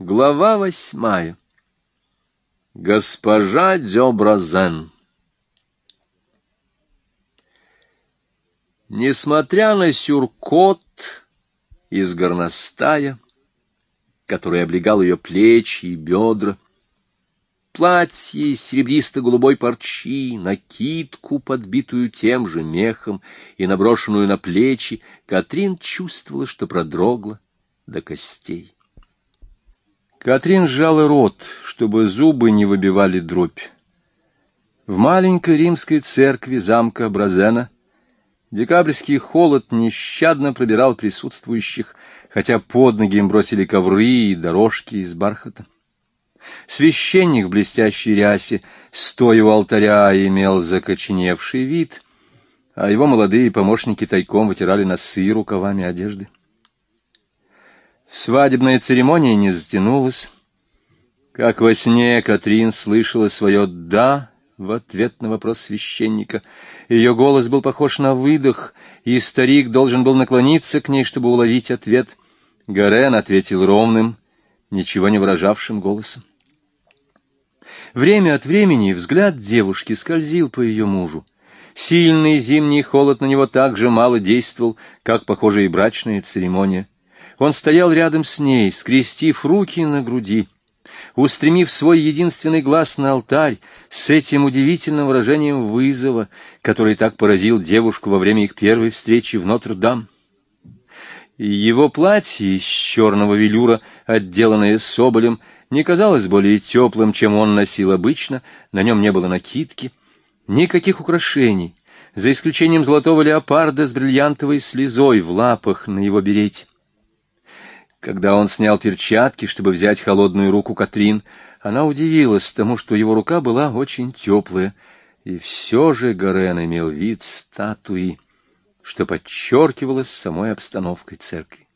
Глава восьмая. Госпожа Дёбразен. Несмотря на сюркот из горностая, который облегал ее плечи и бедра, платье из серебристо-голубой парчи, накидку, подбитую тем же мехом и наброшенную на плечи, Катрин чувствовала, что продрогла до костей. Катрин сжала рот, чтобы зубы не выбивали дробь. В маленькой римской церкви замка Бразена декабрьский холод нещадно пробирал присутствующих, хотя под ноги им бросили ковры и дорожки из бархата. Священник в блестящей рясе, стоя у алтаря, имел закоченевший вид, а его молодые помощники тайком вытирали носы рукавами одежды. Свадебная церемония не затянулась. Как во сне Катрин слышала свое «да» в ответ на вопрос священника. Ее голос был похож на выдох, и старик должен был наклониться к ней, чтобы уловить ответ. Гарен ответил ровным, ничего не выражавшим голосом. Время от времени взгляд девушки скользил по ее мужу. Сильный зимний холод на него так же мало действовал, как, похоже, и брачная церемония. Он стоял рядом с ней, скрестив руки на груди, устремив свой единственный глаз на алтарь с этим удивительным выражением вызова, который так поразил девушку во время их первой встречи в Нотр-Дам. Его платье из черного велюра, отделанное соболем, не казалось более теплым, чем он носил обычно, на нем не было накидки, никаких украшений, за исключением золотого леопарда с бриллиантовой слезой в лапах на его берете. Когда он снял перчатки, чтобы взять холодную руку Катрин, она удивилась тому, что его рука была очень теплая, и все же Горен имел вид статуи, что подчеркивалось самой обстановкой церкви.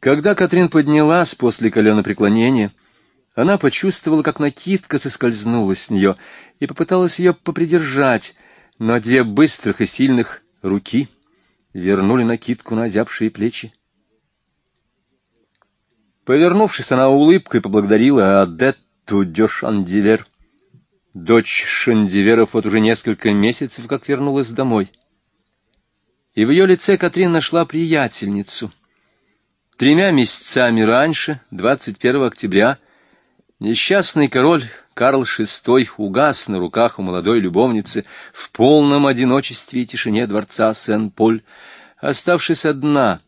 Когда Катрин поднялась после коленопреклонения, она почувствовала, как накидка соскользнула с нее, и попыталась ее попридержать, но две быстрых и сильных руки — вернули накидку на озябшие плечи. Повернувшись, она улыбкой поблагодарила Адетту де Шандивер. Дочь Шандиверов вот уже несколько месяцев как вернулась домой. И в ее лице Катрин нашла приятельницу. Тремя месяцами раньше, 21 октября, несчастный король Карл VI угас на руках у молодой любовницы в полном одиночестве и тишине дворца Сен-Поль, оставшись одна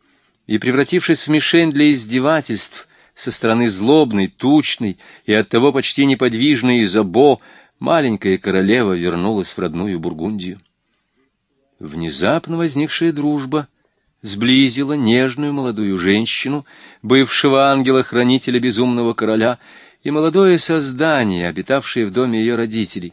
и превратившись в мишень для издевательств со стороны злобной, тучной и оттого почти неподвижной Изабо, маленькая королева вернулась в родную Бургундию. Внезапно возникшая дружба сблизила нежную молодую женщину, бывшего ангела-хранителя безумного короля, и молодое создание, обитавшее в доме ее родителей.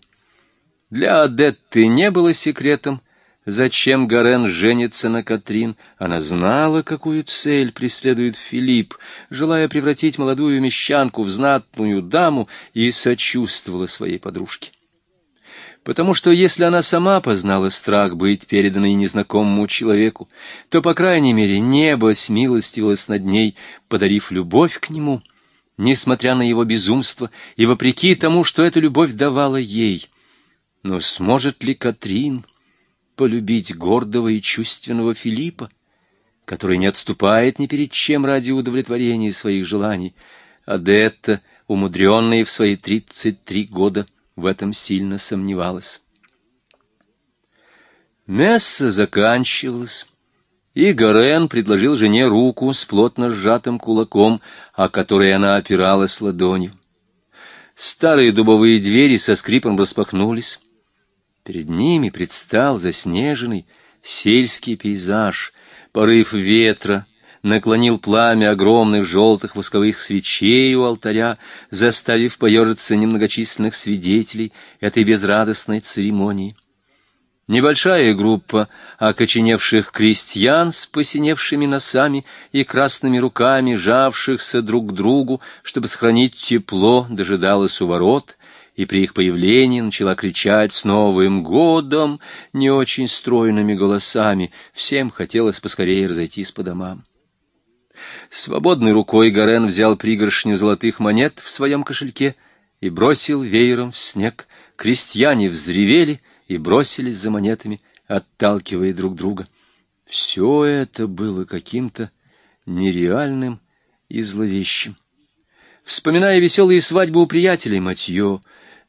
Для Адетты не было секретом, зачем Гарен женится на Катрин. Она знала, какую цель преследует Филипп, желая превратить молодую мещанку в знатную даму, и сочувствовала своей подружке. Потому что если она сама познала страх быть переданной незнакомому человеку, то, по крайней мере, небо смилостивилось над ней, подарив любовь к нему — несмотря на его безумство и вопреки тому, что эта любовь давала ей. Но сможет ли Катрин полюбить гордого и чувственного Филиппа, который не отступает ни перед чем ради удовлетворения своих желаний, а Детта, умудренная в свои тридцать три года, в этом сильно сомневалась. Месса заканчивалась, и Горен предложил жене руку с плотно сжатым кулаком, о который она опиралась ладонью. Старые дубовые двери со скрипом распахнулись. Перед ними предстал заснеженный сельский пейзаж, порыв ветра, наклонил пламя огромных желтых восковых свечей у алтаря, заставив поежиться немногочисленных свидетелей этой безрадостной церемонии. Небольшая группа окоченевших крестьян с посиневшими носами и красными руками, жавшихся друг к другу, чтобы сохранить тепло, дожидалась у ворот, и при их появлении начала кричать с Новым годом не очень стройными голосами. Всем хотелось поскорее разойтись по домам. Свободной рукой Гарен взял пригоршню золотых монет в своем кошельке и бросил веером в снег. Крестьяне взревели и бросились за монетами, отталкивая друг друга. Все это было каким-то нереальным и зловещим. Вспоминая веселые свадьбы у приятелей Матье,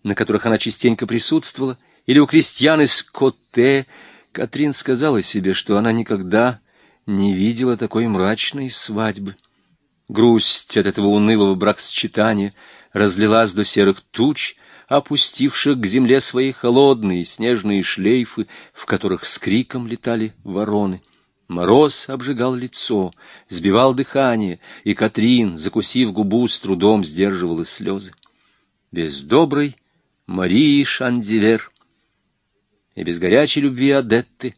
на которых она частенько присутствовала, или у крестьян из Котте, Катрин сказала себе, что она никогда не видела такой мрачной свадьбы. Грусть от этого унылого бракосчитания разлилась до серых туч, опустивших к земле свои холодные снежные шлейфы, в которых с криком летали вороны. Мороз обжигал лицо, сбивал дыхание, и Катрин, закусив губу, с трудом сдерживала слезы. Без доброй Марии Шандивер и без горячей любви Адетты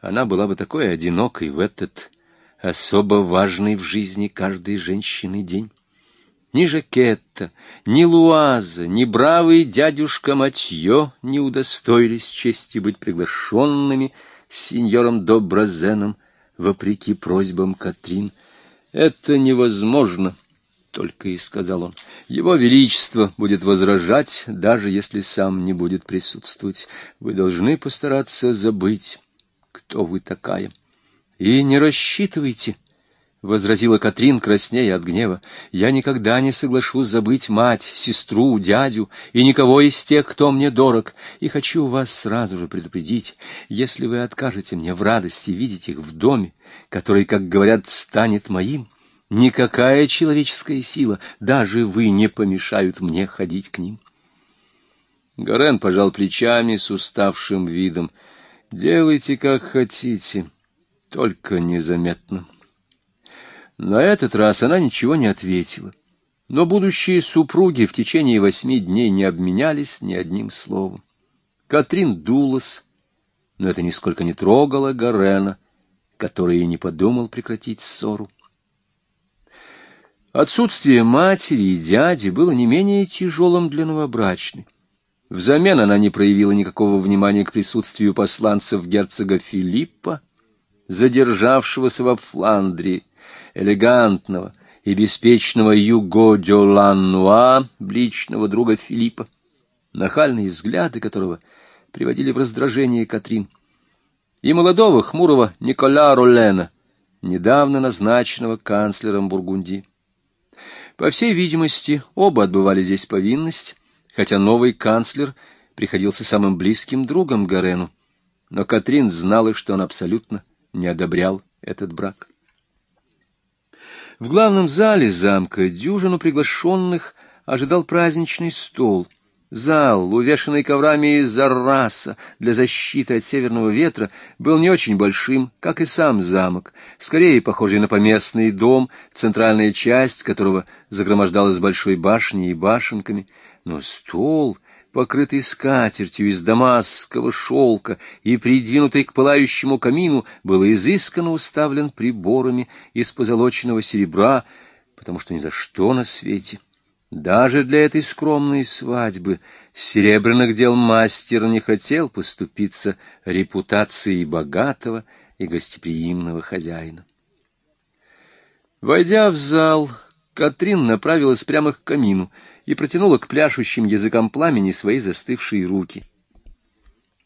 она была бы такой одинокой в этот особо важный в жизни каждой женщины день. Ни Жакетта, ни Луаза, ни бравый дядюшка Матье не удостоились чести быть приглашенными сеньором Доброзеном, вопреки просьбам Катрин. «Это невозможно», — только и сказал он. «Его Величество будет возражать, даже если сам не будет присутствовать. Вы должны постараться забыть, кто вы такая. И не рассчитывайте». — возразила Катрин, краснея от гнева, — я никогда не соглашусь забыть мать, сестру, дядю и никого из тех, кто мне дорог, и хочу вас сразу же предупредить, если вы откажете мне в радости видеть их в доме, который, как говорят, станет моим, никакая человеческая сила, даже вы не помешают мне ходить к ним. Горен пожал плечами с уставшим видом. «Делайте, как хотите, только незаметно». На этот раз она ничего не ответила, но будущие супруги в течение восьми дней не обменялись ни одним словом. Катрин дулась, но это нисколько не трогало Гарена, который и не подумал прекратить ссору. Отсутствие матери и дяди было не менее тяжелым для новобрачной. Взамен она не проявила никакого внимания к присутствию посланцев герцога Филиппа, задержавшегося во Фландрии, элегантного и беспечного Юго Дюлануа, личного друга Филиппа, нахальные взгляды которого приводили в раздражение Катрин, и молодого хмурого Николя Роллена, недавно назначенного канцлером Бургундии. По всей видимости, оба отбывали здесь повинность, хотя новый канцлер приходился самым близким другом Гарену, но Катрин знала, что он абсолютно не одобрял этот брак. В главном зале замка дюжину приглашенных ожидал праздничный стол. Зал, увешанный коврами из арраса для защиты от северного ветра, был не очень большим, как и сам замок, скорее похожий на поместный дом, центральная часть которого загромождалась большой башней и башенками, но стол покрытый скатертью из дамасского шелка и придвинутый к пылающему камину, был изысканно уставлен приборами из позолоченного серебра, потому что ни за что на свете, даже для этой скромной свадьбы, серебряных дел мастер не хотел поступиться репутацией богатого и гостеприимного хозяина. Войдя в зал, Катрин направилась прямо к камину — и протянула к пляшущим языкам пламени свои застывшие руки.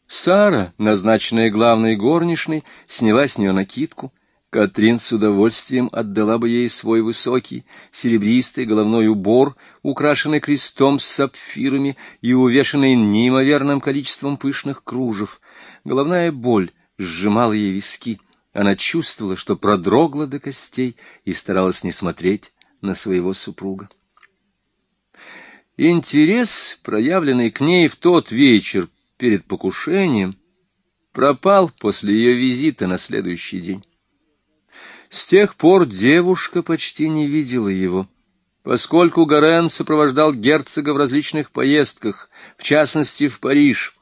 Сара, назначенная главной горничной, сняла с нее накидку. Катрин с удовольствием отдала бы ей свой высокий, серебристый головной убор, украшенный крестом с сапфирами и увешанный неимоверным количеством пышных кружев. Головная боль сжимала ей виски. Она чувствовала, что продрогла до костей и старалась не смотреть на своего супруга. Интерес, проявленный к ней в тот вечер перед покушением, пропал после ее визита на следующий день. С тех пор девушка почти не видела его, поскольку Гарен сопровождал герцога в различных поездках, в частности в Париж,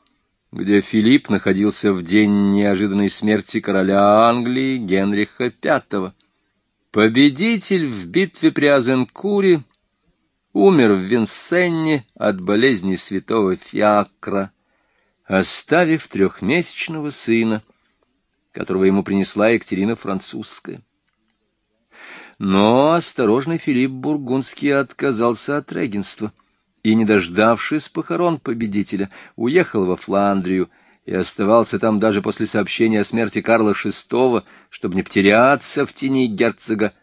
где Филипп находился в день неожиданной смерти короля Англии Генриха V. Победитель в битве при Азенкуре умер в Винсенне от болезни святого Фиакра, оставив трехмесячного сына, которого ему принесла Екатерина Французская. Но осторожный Филипп Бургундский отказался от регенства и, не дождавшись похорон победителя, уехал во Фландрию и оставался там даже после сообщения о смерти Карла VI, чтобы не потеряться в тени герцога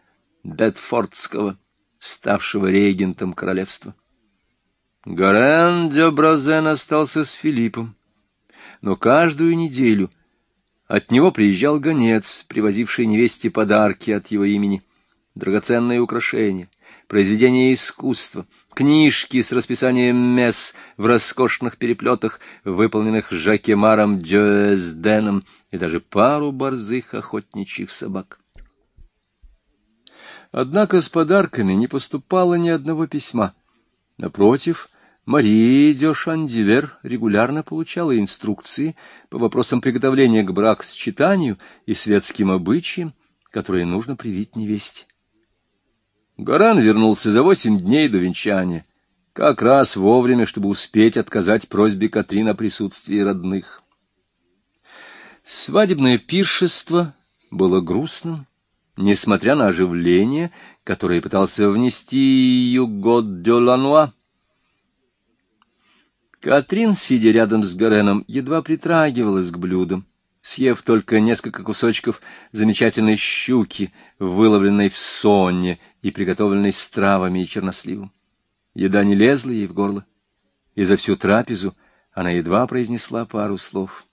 Бетфордского, ставшего регентом королевства. Горен де Бразен остался с Филиппом, но каждую неделю от него приезжал гонец, привозивший невесте подарки от его имени, драгоценные украшения, произведения искусства, книжки с расписанием месс в роскошных переплетах, выполненных Жакемаром Дюэсденом, и даже пару борзых охотничьих собак. Однако с подарками не поступало ни одного письма. Напротив, Мария де Шандивер регулярно получала инструкции по вопросам приготовления к бракосчитанию и светским обычаям, которые нужно привить невесте. Горан вернулся за восемь дней до венчания, как раз вовремя, чтобы успеть отказать просьбе Катрин о присутствии родных. Свадебное пиршество было грустным, несмотря на оживление, которое пытался внести Юго де Лануа. Катрин, сидя рядом с Гореном, едва притрагивалась к блюдам, съев только несколько кусочков замечательной щуки, выловленной в сонне и приготовленной с травами и черносливом. Еда не лезла ей в горло, и за всю трапезу она едва произнесла пару слов.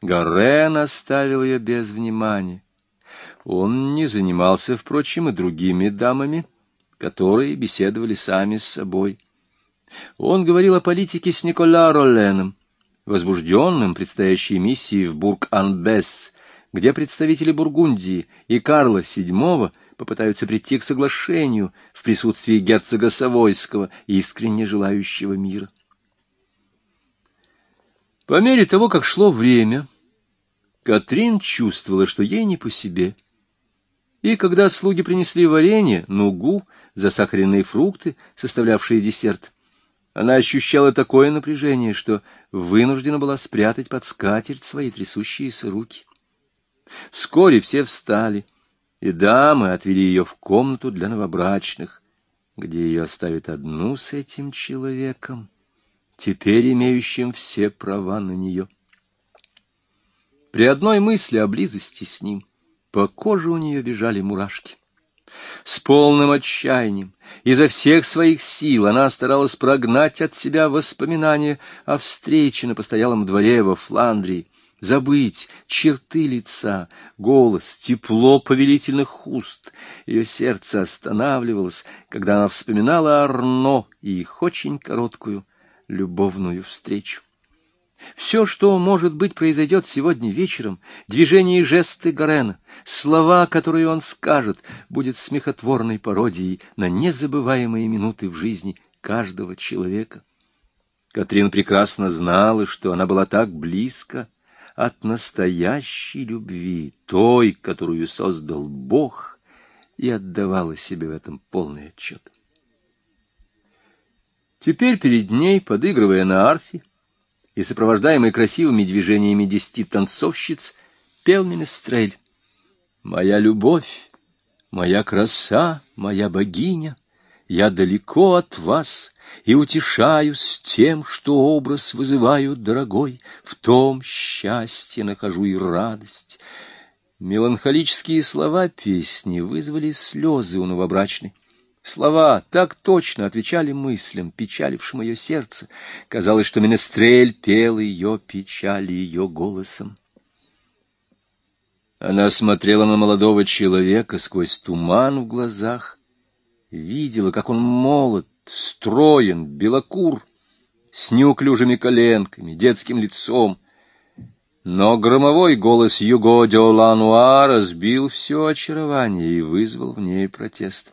Горен оставил ее без внимания. Он не занимался, впрочем, и другими дамами, которые беседовали сами с собой. Он говорил о политике с Никола Ролленом, возбужденным предстоящей миссией в Бург-Анбес, где представители Бургундии и Карла VII попытаются прийти к соглашению в присутствии герцога Савойского, искренне желающего мира. По мере того, как шло время, Катрин чувствовала, что ей не по себе. И когда слуги принесли варенье, нугу, засахаренные фрукты, составлявшие десерт, она ощущала такое напряжение, что вынуждена была спрятать под скатерть свои трясущиеся руки. Вскоре все встали, и дамы отвели ее в комнату для новобрачных, где ее оставят одну с этим человеком, теперь имеющим все права на нее. При одной мысли о близости с ним по коже у нее бежали мурашки. С полным отчаянием, изо всех своих сил она старалась прогнать от себя воспоминания о встрече на постоялом дворе во Фландрии, забыть черты лица, голос, тепло повелительных уст. Ее сердце останавливалось, когда она вспоминала Арно и их очень короткую любовную встречу. Все, что, может быть, произойдет сегодня вечером, движения и жесты Горена, слова, которые он скажет, будет смехотворной пародией на незабываемые минуты в жизни каждого человека. Катрин прекрасно знала, что она была так близко от настоящей любви, той, которую создал Бог, и отдавала себе в этом полный отчет. Теперь перед ней, подыгрывая на арфе, и, сопровождаемый красивыми движениями десяти танцовщиц, пел Менестрель. «Моя любовь, моя краса, моя богиня, я далеко от вас и утешаюсь тем, что образ вызываю дорогой, в том счастье нахожу и радость». Меланхолические слова песни вызвали слезы у новобрачной. Слова так точно отвечали мыслям, печалившим ее сердце. Казалось, что Менестрель пел ее печали ее голосом. Она смотрела на молодого человека сквозь туман в глазах, видела, как он молод, строен, белокур, с неуклюжими коленками, детским лицом. Но громовой голос Юго де Лануа разбил все очарование и вызвал в ней протест.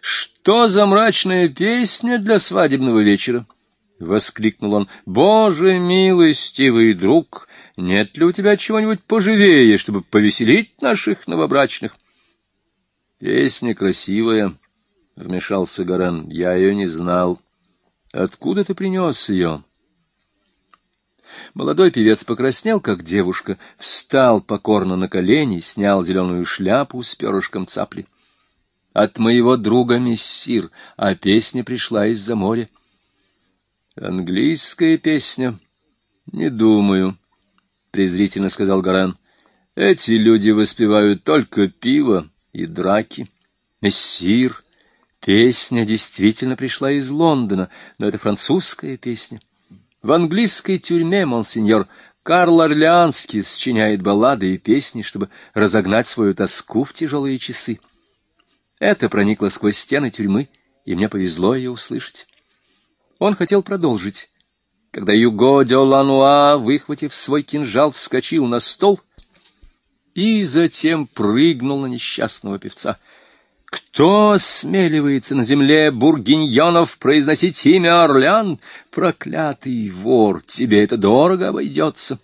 «Что за мрачная песня для свадебного вечера?» — воскликнул он. «Боже милостивый друг, нет ли у тебя чего-нибудь поживее, чтобы повеселить наших новобрачных?» «Песня красивая», — вмешался Гаран. «Я ее не знал. Откуда ты принес ее?» Молодой певец покраснел, как девушка, встал покорно на колени, снял зеленую шляпу с перышком цапли. От моего друга Мессир, а песня пришла из-за моря. Английская песня? Не думаю, презрительно сказал Гарен. Эти люди воспевают только пиво и драки. Мессир, песня действительно пришла из Лондона, но это французская песня. В английской тюрьме, монсеньор, Карл Орлеанский сочиняет баллады и песни, чтобы разогнать свою тоску в тяжелые часы. Это проникло сквозь стены тюрьмы, и мне повезло ее услышать. Он хотел продолжить. Когда Юго де Лануа, выхватив свой кинжал, вскочил на стол и затем прыгнул на несчастного певца. Кто осмеливается на земле бургиньонов произносить имя Орлян? Проклятый вор, тебе это дорого обойдется.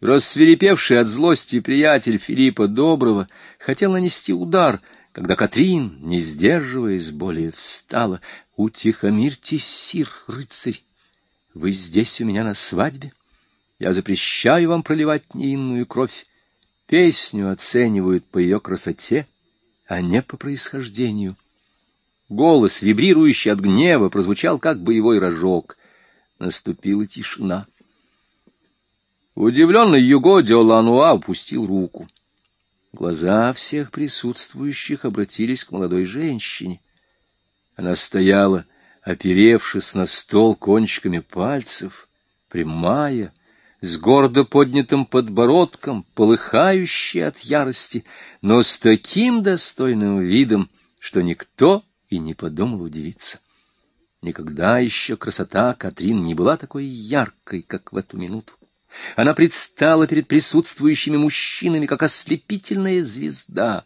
Рассверепевший от злости приятель Филиппа Доброго хотел нанести удар, когда Катрин, не сдерживаясь, более встала. «Утихомирьтесь, сир, рыцарь, вы здесь у меня на свадьбе. Я запрещаю вам проливать невинную кровь. Песню оценивают по ее красоте» а не по происхождению. Голос, вибрирующий от гнева, прозвучал как боевой рожок. Наступила тишина. Удивленный Юго Диолануа опустил руку. Глаза всех присутствующих обратились к молодой женщине. Она стояла, оперевшись на стол кончиками пальцев, прямая, с гордо поднятым подбородком, полыхающий от ярости, но с таким достойным видом, что никто и не подумал удивиться. Никогда еще красота Катрин не была такой яркой, как в эту минуту. Она предстала перед присутствующими мужчинами, как ослепительная звезда.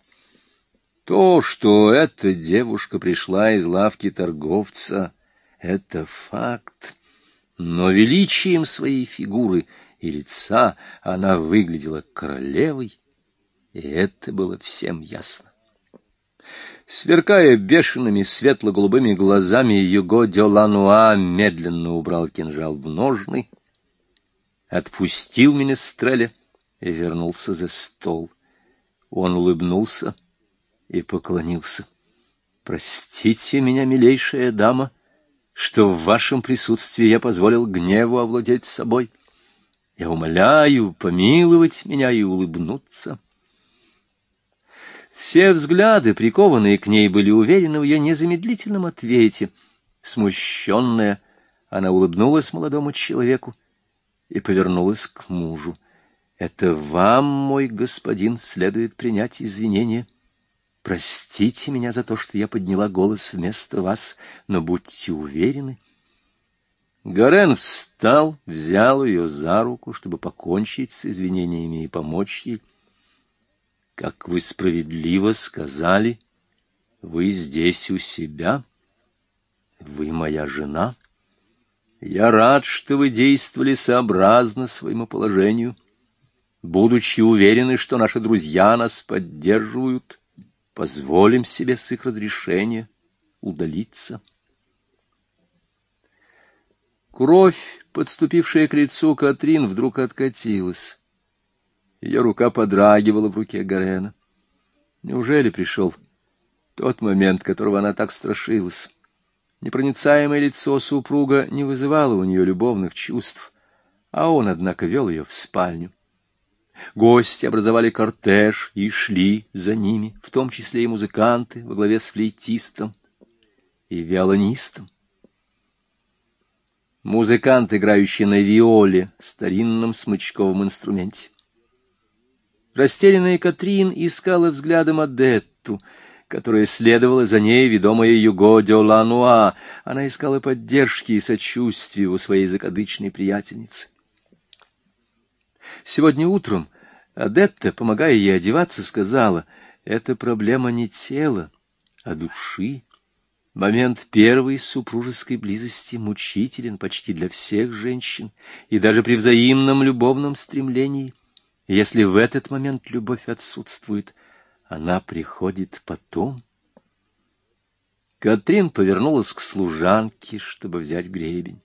То, что эта девушка пришла из лавки торговца, — это факт но величием своей фигуры и лица она выглядела королевой, и это было всем ясно. Сверкая бешеными светло-голубыми глазами, Юго Дёлануа медленно убрал кинжал в ножны, отпустил Менестреля и вернулся за стол. Он улыбнулся и поклонился. — Простите меня, милейшая дама, — что в вашем присутствии я позволил гневу овладеть собой. Я умоляю помиловать меня и улыбнуться. Все взгляды, прикованные к ней, были уверены в ее незамедлительном ответе. Смущенная, она улыбнулась молодому человеку и повернулась к мужу. «Это вам, мой господин, следует принять извинения. Простите меня за то, что я подняла голос вместо вас, но будьте уверены. Гарен встал, взял ее за руку, чтобы покончить с извинениями и помочь ей. Как вы справедливо сказали, вы здесь у себя, вы моя жена. Я рад, что вы действовали сообразно своему положению, будучи уверены, что наши друзья нас поддерживают позволим себе с их разрешения удалиться. Кровь, подступившая к лицу Катрин, вдруг откатилась. Ее рука подрагивала в руке Гарена. Неужели пришел тот момент, которого она так страшилась? Непроницаемое лицо супруга не вызывало у нее любовных чувств, а он, однако, вел ее в спальню. Гости образовали кортеж и шли за ними, в том числе и музыканты во главе с флейтистом и виолонистом. Музыкант, играющий на виоле, старинном смычковом инструменте. Растерянная Катрин искала взглядом Адетту, которая следовала за ней, ведомая Юго де Лануа. Она искала поддержки и сочувствия у своей закадычной приятельницы. Сегодня утром Адетта, помогая ей одеваться, сказала, «Это проблема не тела, а души. Момент первой супружеской близости мучителен почти для всех женщин, и даже при взаимном любовном стремлении. Если в этот момент любовь отсутствует, она приходит потом». Катрин повернулась к служанке, чтобы взять гребень.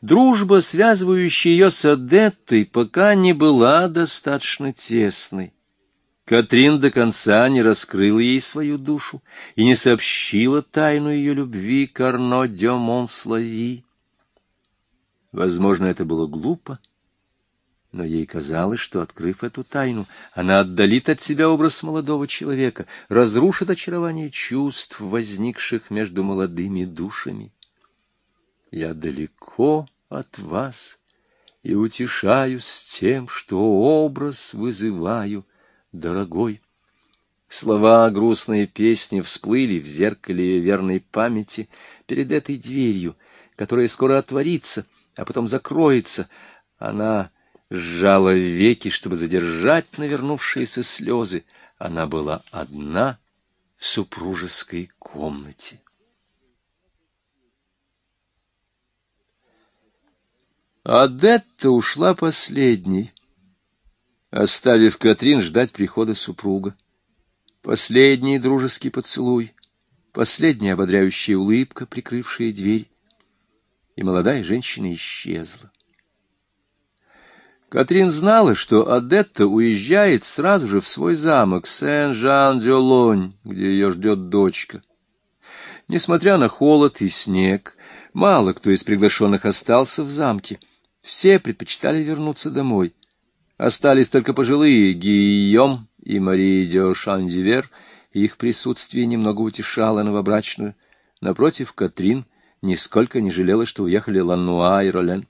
Дружба, связывающая ее с Адеттой, пока не была достаточно тесной. Катрин до конца не раскрыла ей свою душу и не сообщила тайну ее любви к Арно де. Возможно, это было глупо, но ей казалось, что, открыв эту тайну, она отдалит от себя образ молодого человека, разрушит очарование чувств, возникших между молодыми душами. «Я далеко от вас и утешаюсь тем, что образ вызываю» дорогой. Слова грустной песни всплыли в зеркале верной памяти перед этой дверью, которая скоро отворится, а потом закроется. Она сжала веки, чтобы задержать навернувшиеся слезы. Она была одна в супружеской комнате. Адетта ушла последней оставив Катрин ждать прихода супруга. Последний дружеский поцелуй, последняя ободряющая улыбка, прикрывшая дверь, и молодая женщина исчезла. Катрин знала, что Адетта уезжает сразу же в свой замок Сен-Жан-де-Лонь, где ее ждет дочка. Несмотря на холод и снег, мало кто из приглашенных остался в замке. Все предпочитали вернуться домой — Остались только пожилые Гийом и Мария де Шандивер, их присутствие немного утешало новобрачную. Напротив, Катрин нисколько не жалела, что уехали Ланнуа и Ролен.